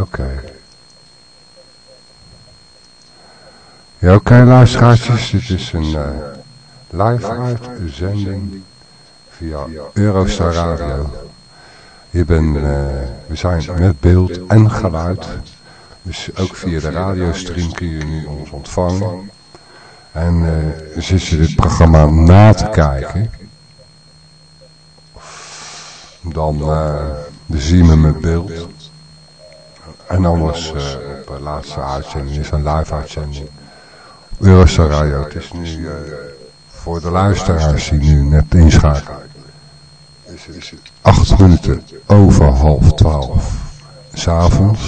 Oké. Ja, oké luisteraartjes, dit is een uh, live uitzending via Eurostar Radio. Hier ben, uh, we zijn met beeld en geluid, dus ook via de radiostream kun je nu ons ontvangen. En uh, zit je dit programma na te kijken, dan, dan zie je me met beeld. En anders uh, op de laatste uitzending is een live uitzending. Eurostar. Het is nu uh, voor de luisteraars die nu net inschakelen. Is acht minuten over half twaalf s'avonds.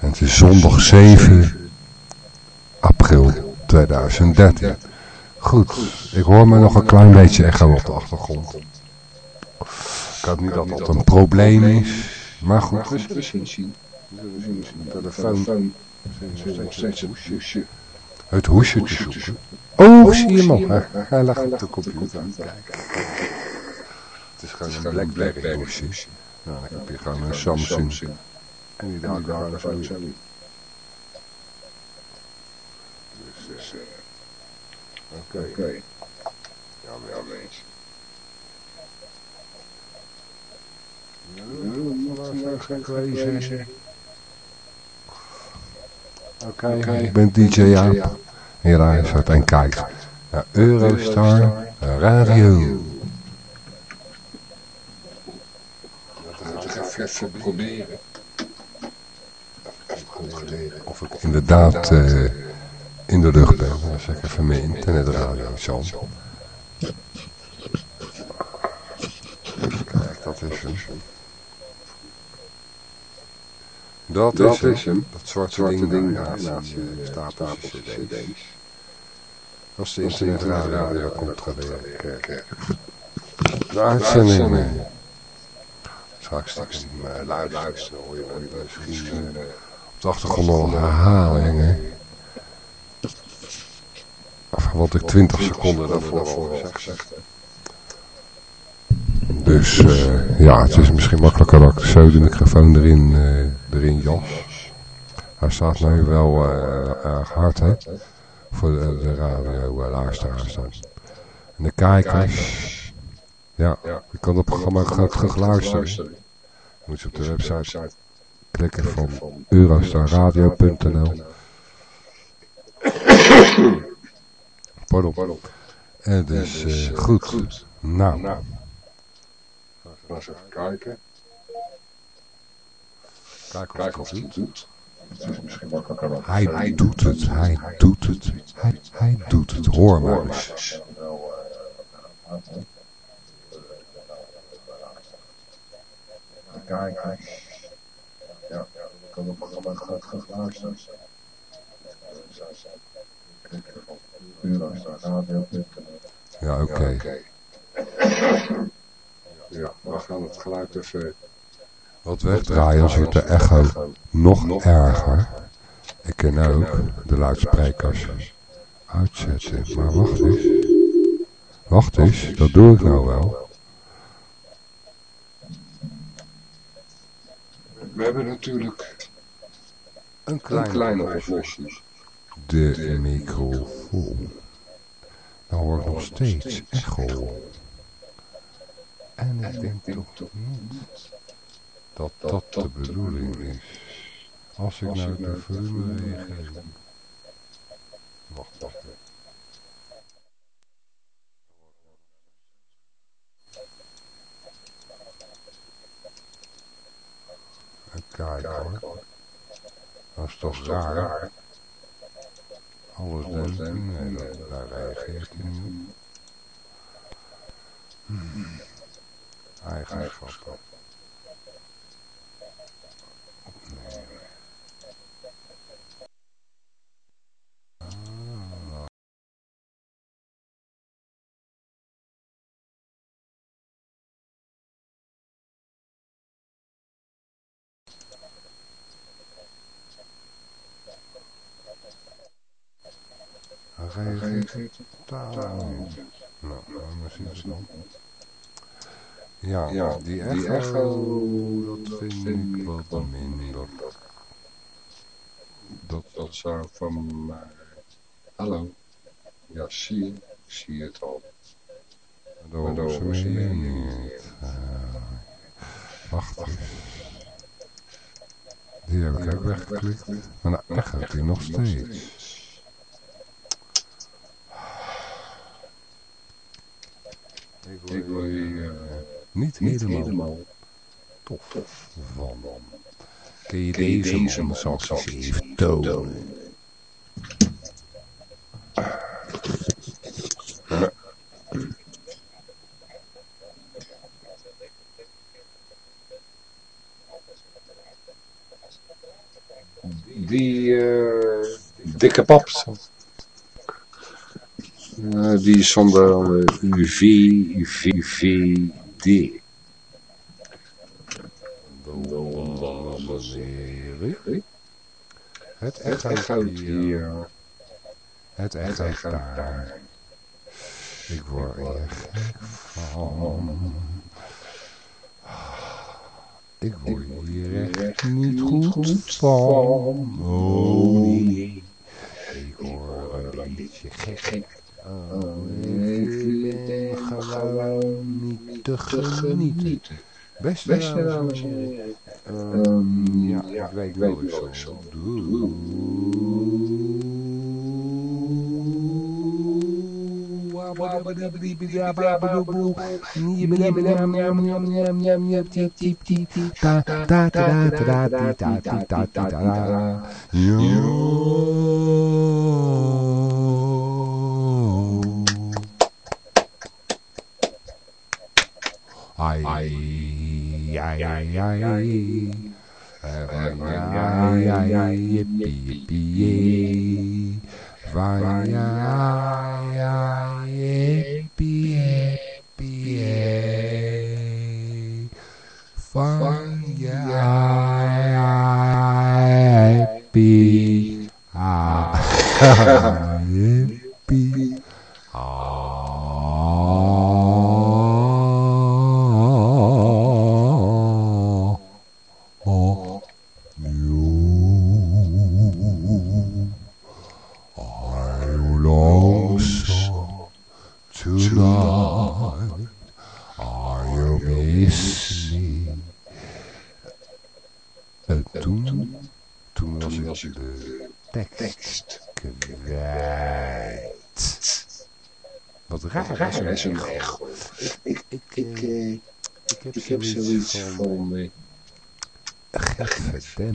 En het is zondag 7 april 2013. Goed, ik hoor me nog een klein beetje echo op de achtergrond. Ik hoop niet dat dat een probleem is. Maar goed, we zullen zien. De telefoon nog steeds een hoesje. Het hoesje te zoeken. Oh, zie je hem Hij lag op de computer. Het is gewoon een Blackberry hoesje. Nou, dan heb je gewoon een Samsung. En die draait gewoon zo in. Dus, oké. Okay. Ja, wel eens. Oké, okay, ik ben DJ Jaap. Hier luistert en kijkt naar Eurostar Radio. Dat ga ik even proberen. Of ik inderdaad uh, in de lucht ben. Dan zeg ik even mijn internetradio zo. Kijk, dat is hem. Dat, dat is, is hem. Dat zwarte, zwarte ding, ding naast, naast je stapels cd's. Als de internetradio komt, gaat werken. De uitzending. Straks straks die luisteren, hoor je misschien op de achtergrond nog herhalingen. Of wat ik 20 seconden daarvoor heb gezegd. Dus uh, ja, het is misschien makkelijker dat ik zo de microfoon erin, uh, erin jas. Hij staat nu wel uh, erg hard, hè. Voor de, de radio luisteraars dan. En de kijkers. Ja, je kan het programma graag luisteren. Je moet je op de website klikken van eurostarradio.nl Pardon. En dus goed. Nou. Eens even kijken. Kijk Kijk of het doet. doet. Hij, hij doet het, hij doet het, hij, hij doet het. Hoor maar eens. Kijk, ja, ik kan op programma gaat geluisterd. Ja, oké. Okay. Ja, we gaan het geluid even... Wat wegdraaien, als wordt de echo nog erger. Ik ken ook de luidsprekers uitzetten. Maar wacht eens. Wacht eens, dat doe ik nou wel. We hebben natuurlijk een kleine, een kleine oplossing. De, microfoon. Nou hoor ik nog steeds echo. En ik denk toch niet dat dat de bedoeling is. Als ik nou de volume reageer. Wacht, wacht. Kijk hoor. Dat is toch raar. Alles denkt en daar reageert hij niet. Hmm Reageert totaal niet. Nou, dan zien we dan. Ja, Ja, die die echo, echo, dat vind ik wat minder. Dat, Dat zou van mij... Hallo. Ja, zie je. Ik zie het al. dat Maar dat hoeven ze weer niet. Eh, wacht. Die heb ik ook weggeklikt. Maar nou, echo die nog steeds. Ik wil je eh, Niet helemaal tof van. Kun je deze deze man zal ik even tonen. Die eh, dikke pap. Eh, die is zonder uh, UV, UV, UVD. Dames en heren. Het Het echo hier. Het Het echo daar. Ik word gek van. Ik word hier echt niet goed van. Oh nee. Ik word een beetje gek. Oh, gewoon niet te genieten. Beste, ja, ja, ik weet wel eens. Fun, yeah, happy. Ah.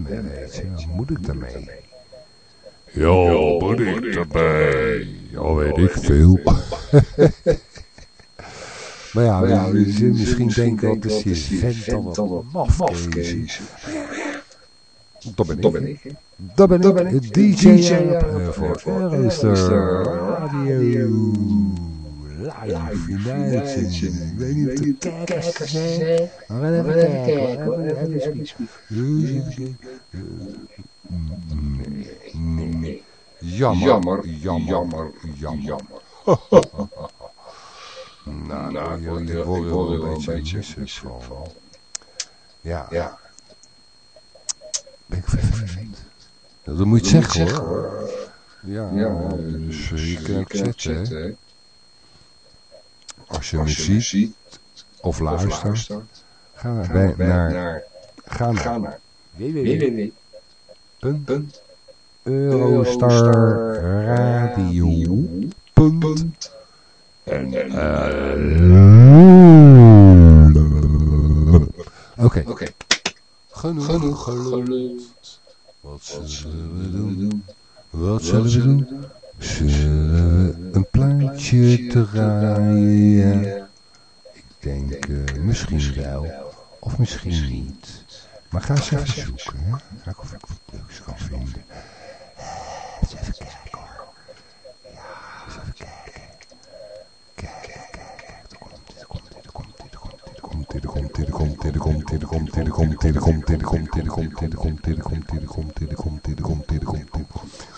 Je, wat moet ik daarmee? Ja, moet ik erbij? Ja, weet ik veel. maar ja, Maar ja, je zult misschien denken, dat is die vent dan wat mafkees. Dat ben ik. Dat ben ik. Dat ben ik. DJ, eh, voor Aerostar Radio. Ja, Ik weet niet of de kijkers zijn. Maar gaan even kijken. ja, Jammer, jammer, jammer, jammer. nou, nou, ik word wel een beetje ja, van. Ja. ja. Ben ik vervelend. Dat moet je zeggen, hoor. Ja, dus je kan het zetten, als je Als je me ziet of luistert, luistert, ga naar, ga bij- naar, naar, ga naar naar www.eurostarradio.nl misschien niet. Maar ga eens even zoeken, hè? Kijk of ik wat leuks kan vinden. Eens even kijken hoor. Ja, eens even kijken. Kijk, kijk, kijk, kijk. Er komt dit, er komt dit, er komt dit, er komt dit, er komt dit, er komt dit, er komt dit, er komt dit, er komt dit, er komt dit, er komt dit, er komt dit, er komt dit, er komt dit, er komt dit, er komt dit, er komt dit, er komt dit, er komt dit, er komt dit. hij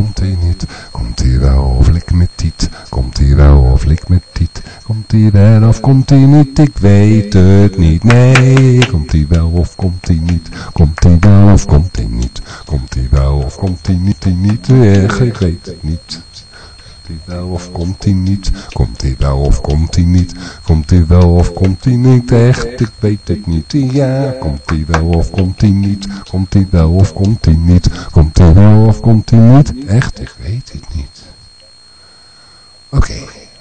komt hij niet? Komt hij wel of lik met tiet? Komt hij wel of lik met tiet? Komt hij wel of komt hij niet? Ik weet het niet, nee. Komt hij wel of komt hij niet? Komt hij wel of komt hij niet? Komt hij wel of komt hij niet? Niet, ik weet het niet hij wel of komt hij niet? Komt hij wel of komt hij niet? Komt hij wel of komt hij niet? Echt, ik weet het niet. Ja, komt hij wel of komt hij niet? Komt hij wel of komt hij niet? Komt hij wel of komt hij niet? Echt, ik weet het niet. Oké,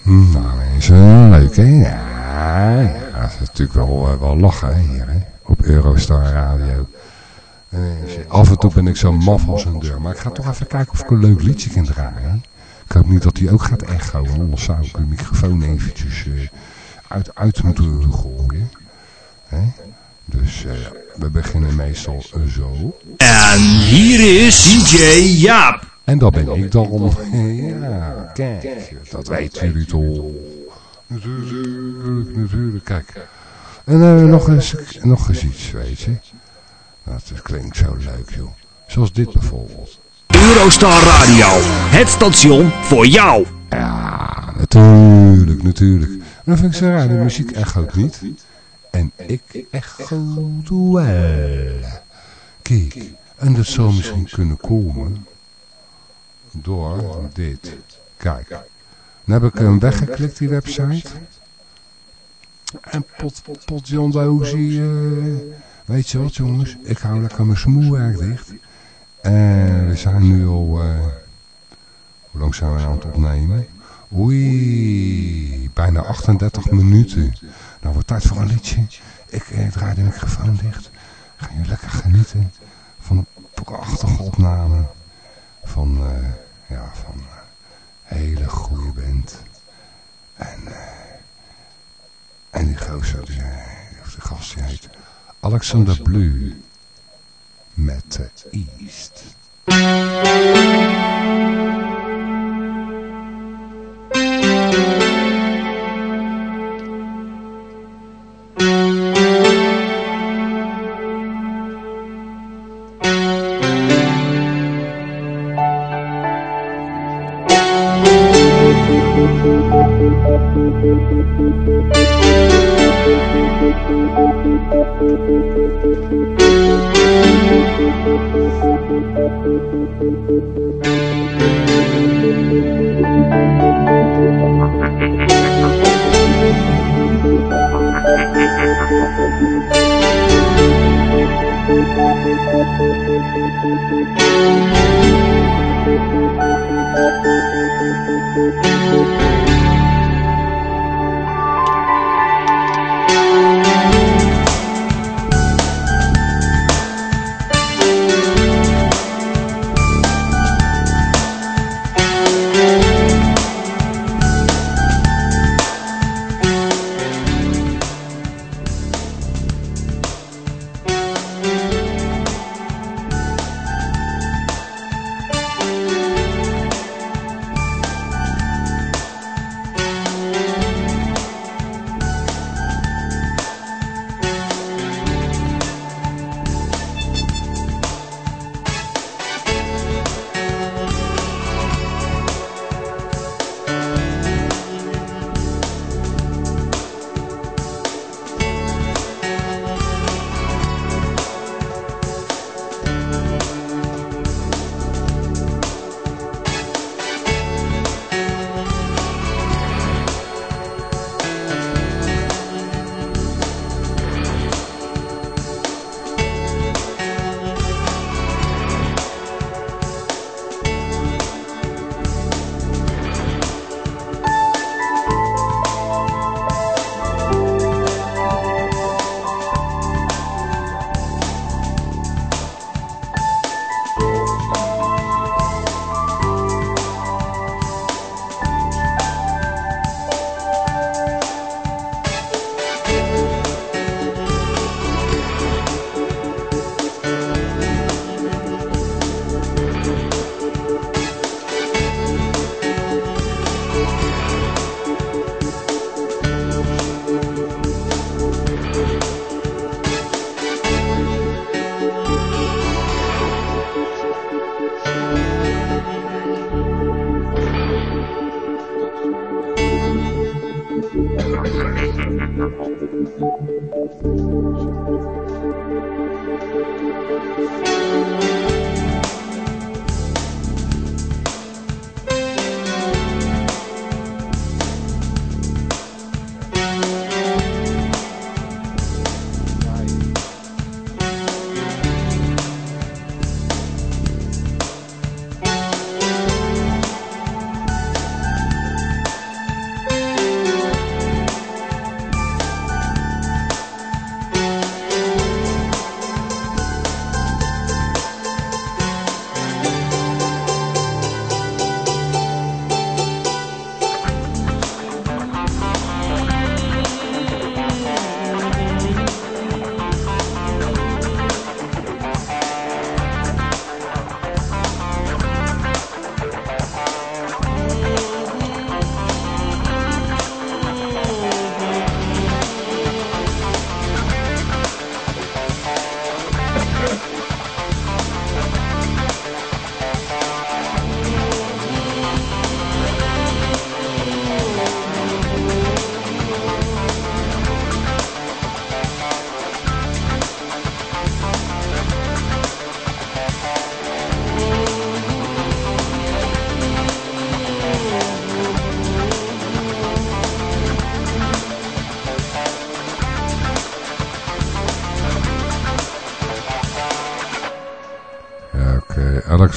nou mensen, leuk hè? Ja, ja, dat is natuurlijk wel, eh, wel lachen hier hè? op Eurostar Radio. af en toe ben ik zo maf als een deur. Maar ik ga toch even kijken of ik een leuk liedje kan draaien. Ik hoop niet dat hij ook gaat echo, anders zou ik de microfoon eventjes uh, uit, uit moeten gooien. Hè? Dus uh, we beginnen meestal uh, zo. En hier is DJ Jaap. En dat ben ik dan. ja, kijk, dat weten jullie toch. Natuurlijk, natuurlijk, kijk. En nog, eens, nog eens iets, weet je. Dat klinkt zo leuk, joh. Zoals dit bijvoorbeeld. Eurostar Radio, het station voor jou. Ja, natuurlijk, natuurlijk. En dan vind ik zo raar, de muziek echoot niet. En ik echo wel. Kijk, en dat zou misschien kunnen komen door dit. Kijk, dan heb ik hem weggeklikt, die website. En pot, pot John uh, weet je wat jongens, ik hou lekker mijn smoelwerk dicht. En we zijn nu al... Uh, hoe lang zijn we aan het opnemen? Oei, bijna 38 minuten. Nou wordt tijd voor een liedje. Ik eh, draai de microfoon dicht. Ga je lekker genieten van een prachtige opname van, ja, van een hele goede band. En, uh, en die gozer, die, de gast die heet Alexander Blue met East.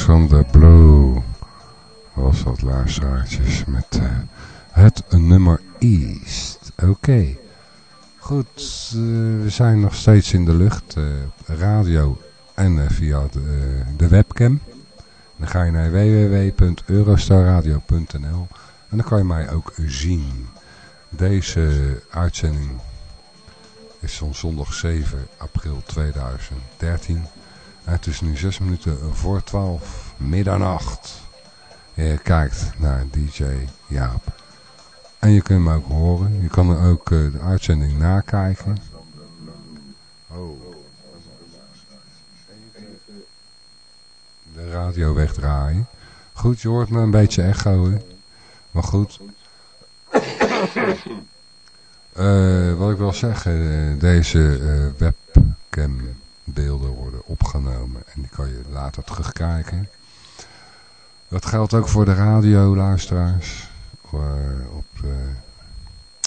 Alexander Blue was dat luisteraartjes met eh, het nummer East. Oké. Goed, eh, we zijn nog steeds in de lucht. eh, radio en via de, de webcam. Dan ga je naar www.eurostarradio.nl en dan kan je mij ook zien. Deze uitzending is van zondag 7 april 2013. Het is nu 6 minuten voor 12 middernacht. Je kijkt naar DJ Jaap. En je kunt hem ook horen. Je kan er ook eh, de uitzending nakijken. Oh. De radio wegdraaien. Goed, je hoort me een beetje echoen. Maar goed. Eh, wat ik wil zeggen, eh, deze webcam beelden worden opgenomen en die kan je later terugkijken. Dat geldt ook voor de radioluisteraars voor, op uh,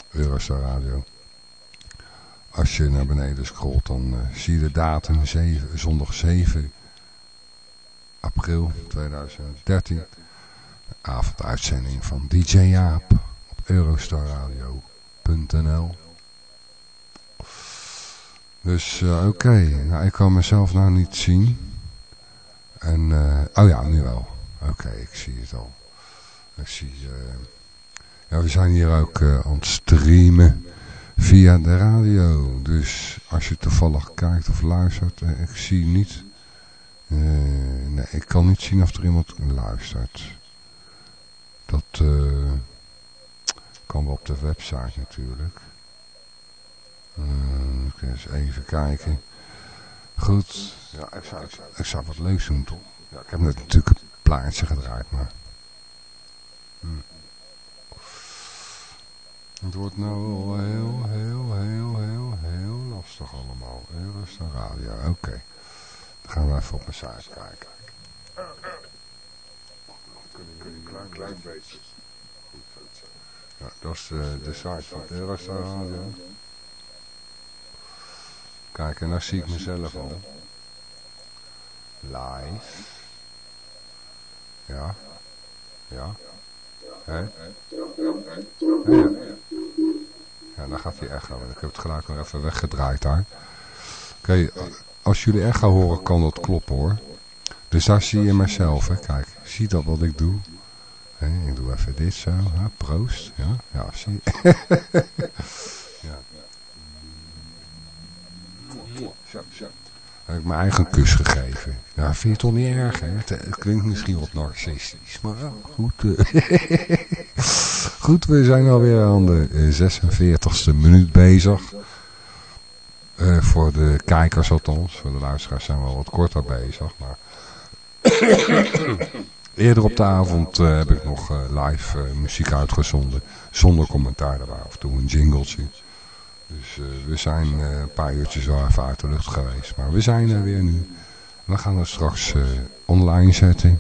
Eurostar Radio. Als je naar beneden scrolt, dan uh, zie je de datum 7, zondag 7 april 2013. De avonduitzending van DJ Jaap op Eurostarradio.nl Dus uh, oké, nou, ik kan mezelf nou niet zien. En, uh, oh ja, nu wel. Oké, ik zie het al. Ik zie, uh, ja, we zijn hier ook aan het streamen via de radio. Dus als je toevallig kijkt of luistert, ik zie niet, nee, ik kan niet zien of er iemand luistert. Dat kan wel op de website natuurlijk. Uh, eens even kijken. Goed. Ja, ik zou, ik zou wat leuks doen toch? Ja, ik heb net natuurlijk een plaatje gedraaid, maar... Hm. Het wordt nou heel, heel, heel, heel, heel lastig allemaal. Heel rustig radio, oké. Okay. Dan gaan we even op mijn site kijken. Een klein, klein beetje. Ja, dat is de, de site van Eurostar Radio. Kijk, en daar zie ik mezelf al. Live. Ja. Ja. Hé? Ja. ja, dan gaat hij echo. Ik heb het geluid nog even weggedraaid daar. Oké, als jullie echo horen kan dat kloppen hoor. Dus daar zie je mezelf, hè. Kijk, zie dat wat ik doe? Ik doe even dit zo. Ja, proost. Ja, ja zie je. ja. Heb ik mijn eigen kus gegeven. Nou, vind je toch niet erg, hè? Het, klinkt misschien wat narcistisch, maar goed. Uh. goed, we zijn alweer aan de uh, 46e minuut bezig. Uh, voor de kijkers althans. Voor de luisteraars zijn we al wat korter bezig, maar... Eerder op de avond heb ik nog live muziek uitgezonden. Zonder commentaar. Af en toe een jingletje. Dus eh, we zijn eh, een paar uurtjes wel even uit de lucht geweest. Maar we zijn er weer nu. We gaan het straks eh, online zetten.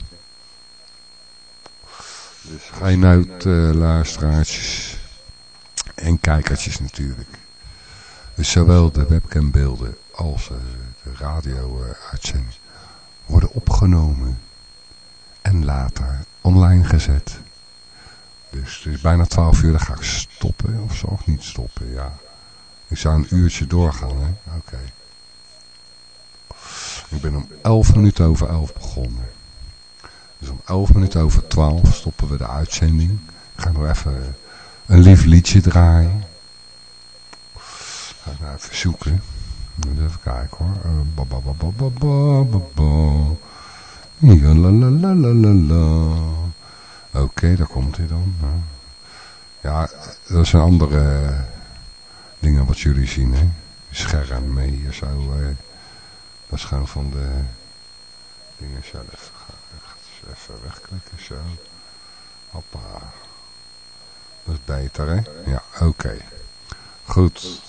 Dus geen uit luisteraartjes en kijkertjes natuurlijk. Dus zowel de webcambeelden als de radio-uitzending worden opgenomen en later online gezet. Dus het is bijna 12 uur, dan ga ik stoppen of zo, of niet stoppen, ja. Ik zou een uurtje doorgaan, hè. Oké. Ik ben om 11 minuten over 11 begonnen. Dus om 11 minuten over 12 stoppen we de uitzending. Ik ga nog even een lief liedje draaien. Ga ik nou even zoeken. Even kijken hoor. Oké, daar komt hij dan. Ja, dat zijn andere dingen wat jullie zien, hè. Scherm mee hier zo. Eh. Dat is gewoon van de dingen zelf. Even wegklikken zo. Hoppa. Dat is beter, hè? Ja, oké. Goed.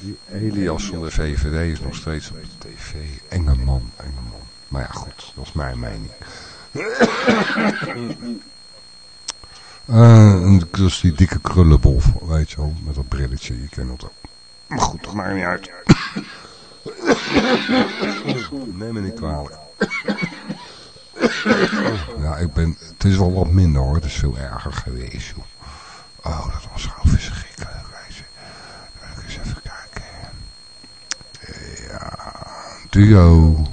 Die Elias van de VVD is nog steeds op de tv. Enge man. Maar ja, goed, dat is mijn mening. Uh, dat is die dikke krullenbol, weet je wel, met dat brilletje, je kent ook. Maar goed, dat maakt niet uit. Neem me niet kwalijk. Ja, ik ben, het is wel wat minder hoor, het is veel erger geweest. Oh, dat was gewoon verschrikkelijk. Wil ik eens even kijken. Ja, duo.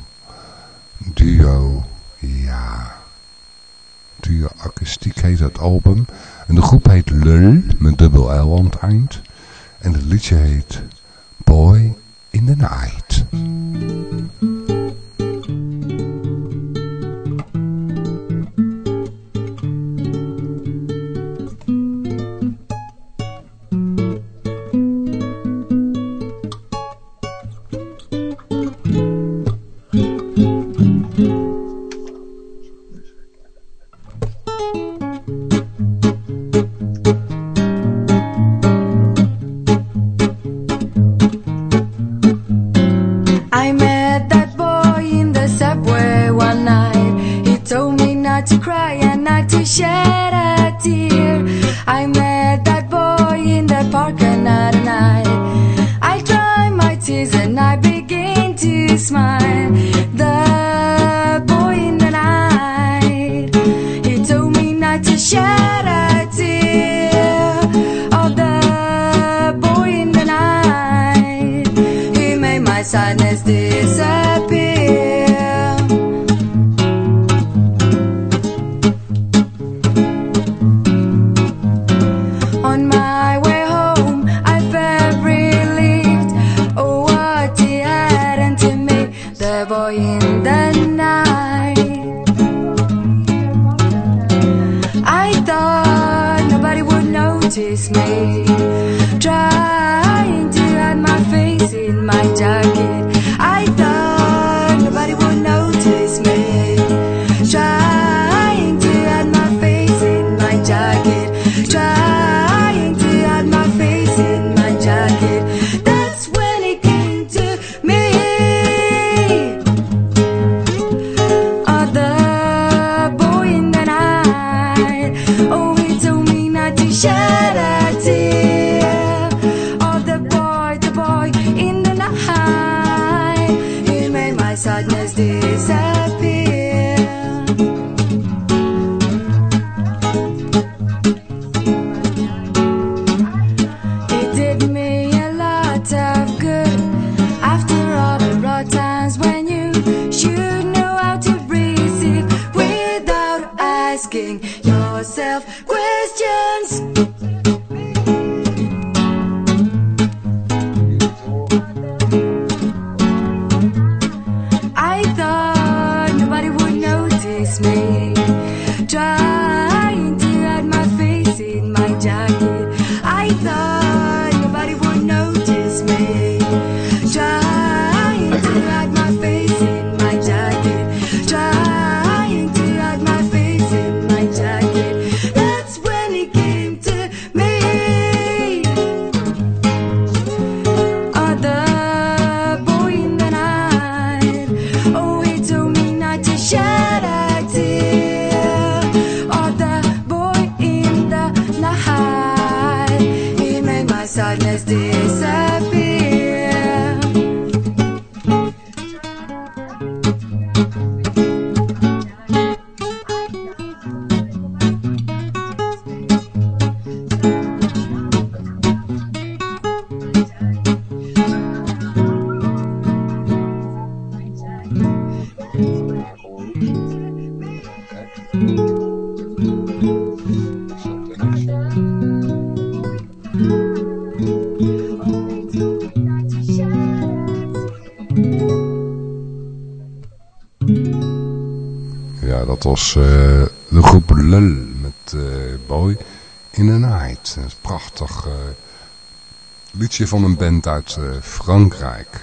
Duo, ja. Akoestiek heet het album. En de groep heet Lul, met dubbel L aan het eind. En het liedje heet Boy in the Night. Groep met uh, Boy in the Night. Een prachtig uh, liedje van een band uit Frankrijk.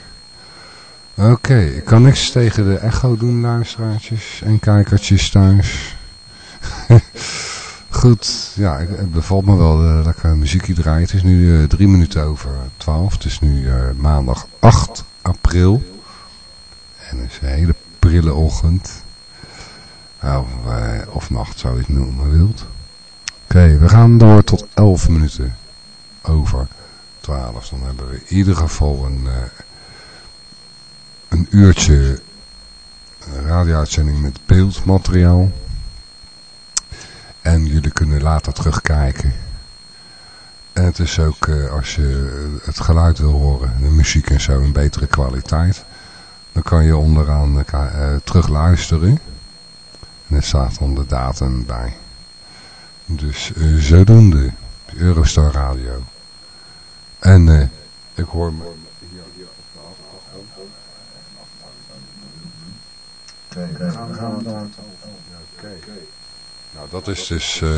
Oké, ik kan niks tegen de echo doen, luisteraartjes en kijkertjes thuis. Goed, ja, het bevalt me wel uh, lekker muziekje draaien. Het is nu drie minuten over twaalf. Het is nu maandag 8 april. En het is een hele prille ochtend. Of, of nacht, zou je het noemen wilt. Oké, we gaan door tot 11 minuten over 12. Dan hebben we in ieder geval een, een uurtje radio-uitzending met beeldmateriaal. En jullie kunnen later terugkijken. En het is ook, uh, als je het geluid wil horen, de muziek en zo, een betere kwaliteit. Dan kan je onderaan uh, terug luisteren. Er staat dan de datum bij. Dus uh, zodoende, Eurostar Radio. En ik hoor me... Oké, gaan, we. Nou, dat is dus uh,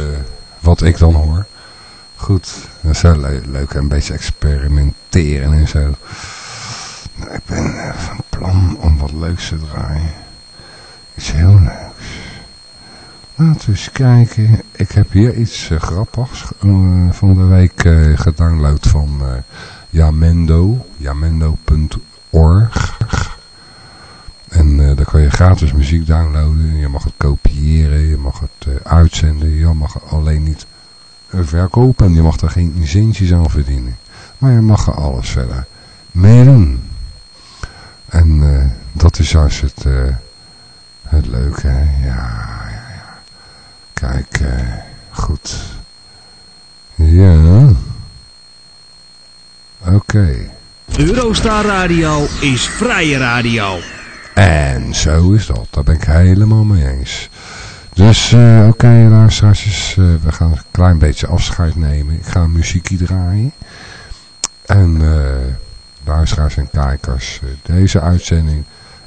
wat ik dan hoor. Goed, dat is wel le leuk, een beetje experimenteren en zo. Nou, ik ben van plan om wat leuks te draaien. Iets heel leuks. Laten we eens kijken. Ik heb hier iets uh, grappigs van de week gedownload van Jamendo. Jamendo.org. En dan kan je gratis muziek downloaden. Je mag het kopiëren, je mag het uitzenden. Je mag alleen niet verkopen. En je mag er geen centjes aan verdienen. Maar je mag er alles verder mee. En dat is juist het, het leuke. Hè? Ja. Kijk, goed. Ja. Oké. Okay. Eurostar Radio is vrije radio. En zo is dat. Daar ben ik helemaal mee eens. Dus uh, oké okay, luisteraars, uh, we gaan een klein beetje afscheid nemen. Ik ga muziekje draaien. En uh, luisteraars en kijkers, deze uitzending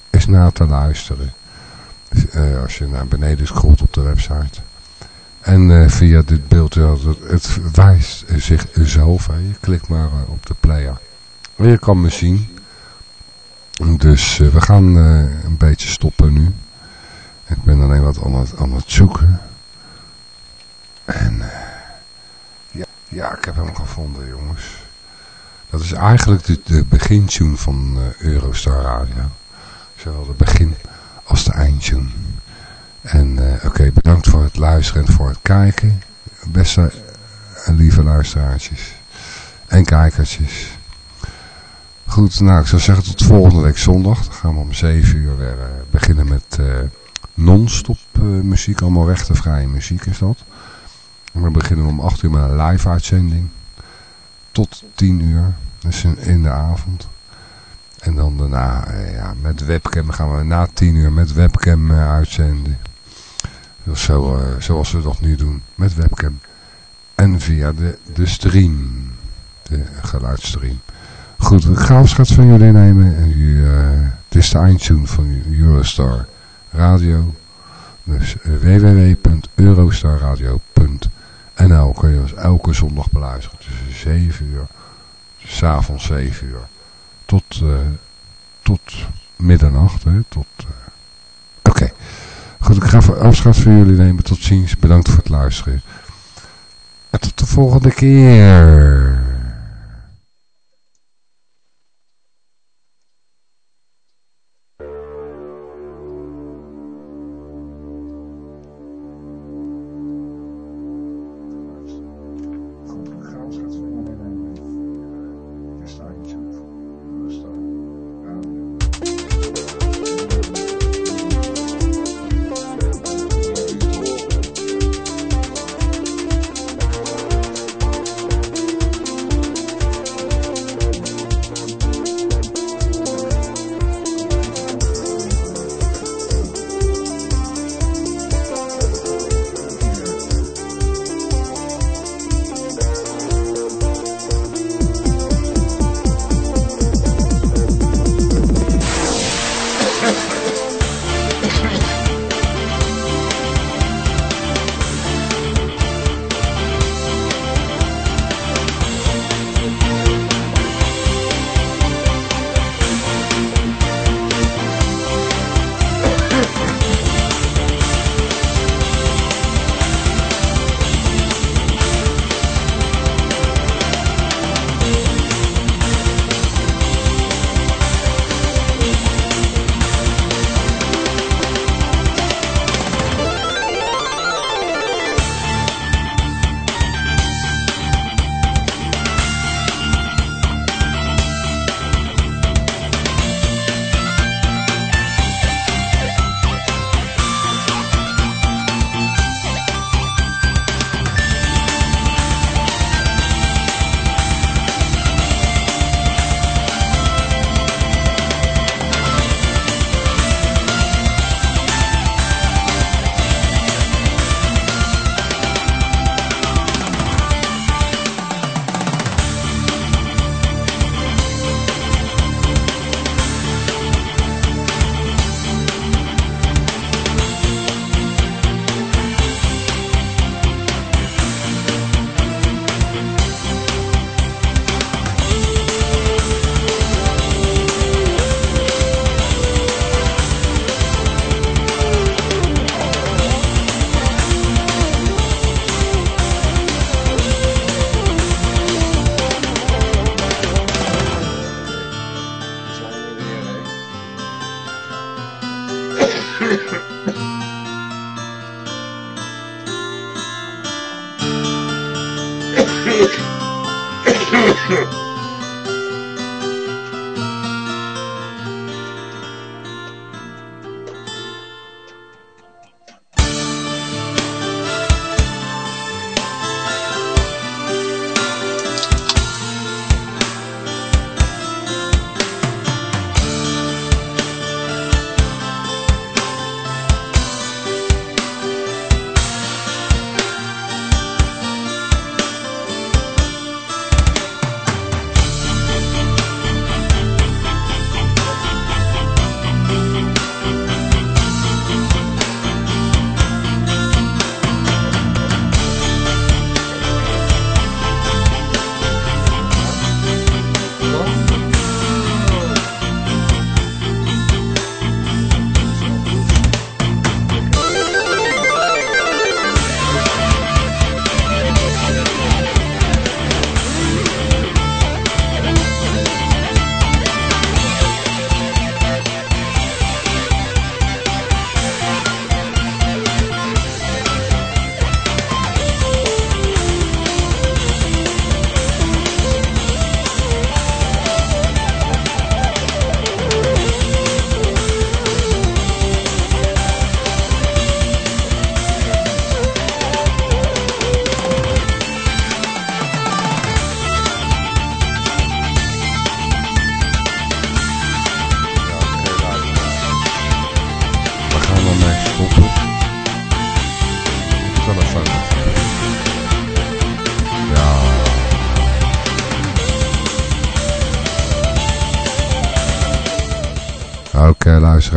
is na te luisteren. als je naar beneden scrolt op de website. En via dit beeld, het, wijst zichzelf. Je klikt maar op de player. En je kan me zien. Dus uh, we gaan een beetje stoppen nu. Ik ben alleen wat aan het, zoeken. En ja, ja, ik heb hem gevonden jongens. Dat is eigenlijk de, de begintune van Eurostar Radio. Zowel de begin als de eindtune. En oké, okay, bedankt voor het luisteren en voor het kijken. Beste en lieve luisteraartjes. En kijkertjes. Goed, nou ik zou zeggen tot volgende week zondag. Dan gaan we om 7 uur weer uh, beginnen met uh, non-stop uh, muziek. Allemaal rechtenvrije muziek is dat. We beginnen om 8 uur met een live uitzending. Tot 10 uur. Dus in, de avond. En dan daarna ja, met webcam gaan we na 10 uur met webcam uitzenden. Dus zo, zoals we dat nu doen. Met webcam. En via de, de stream. De geluidsstream. Goed, ik ga afscheid van jullie nemen. En uh, het is de eindtune van Eurostar Radio. Dus uh, www.eurostarradio.nl kun je elke zondag beluisteren. Tussen 7 uur, s'avonds 7 uur. Tot, tot middernacht. Tot, Oké. Goed, ik ga afscheid van jullie nemen. Tot ziens. Bedankt voor het luisteren. En tot de volgende keer.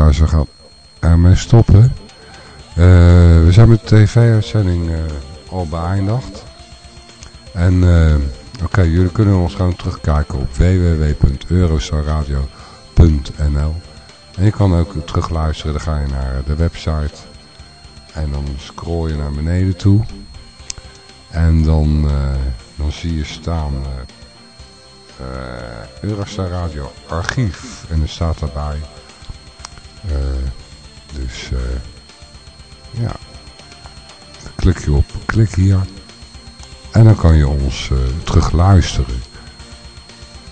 Luisteraars, we gaan ermee stoppen. Uh, we zijn met de tv-uitzending uh, al beëindigd. En uh, oké, jullie kunnen ons gewoon terugkijken op www.eurostarradio.nl En je kan ook terugluisteren, dan ga je naar de website. En dan scroll je naar beneden toe. En dan, dan zie je staan Eurostar Radio archief. En er staat daarbij. Dus ja, klik je op, klik hier. En dan kan je ons uh, terug luisteren.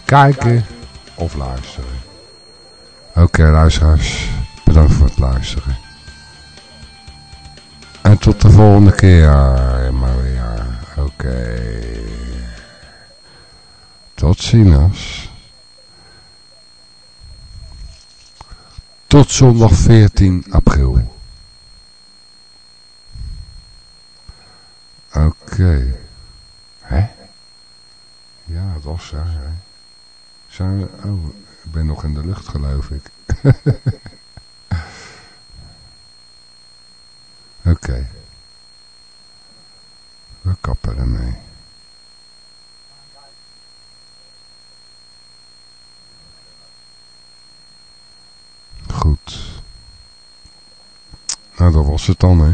Kijken of luisteren. Oké okay, luisteraars, bedankt voor het luisteren. En tot de volgende keer weer. Oké. Tot ziens. Tot zondag 14 april. Oké. Okay. Hè? Ja, het was daar. Hè? Zijn we... Oh, ik ben nog in de lucht geloof ik. Oké. Okay. We kappen ermee. Nou, dat was het dan, hè.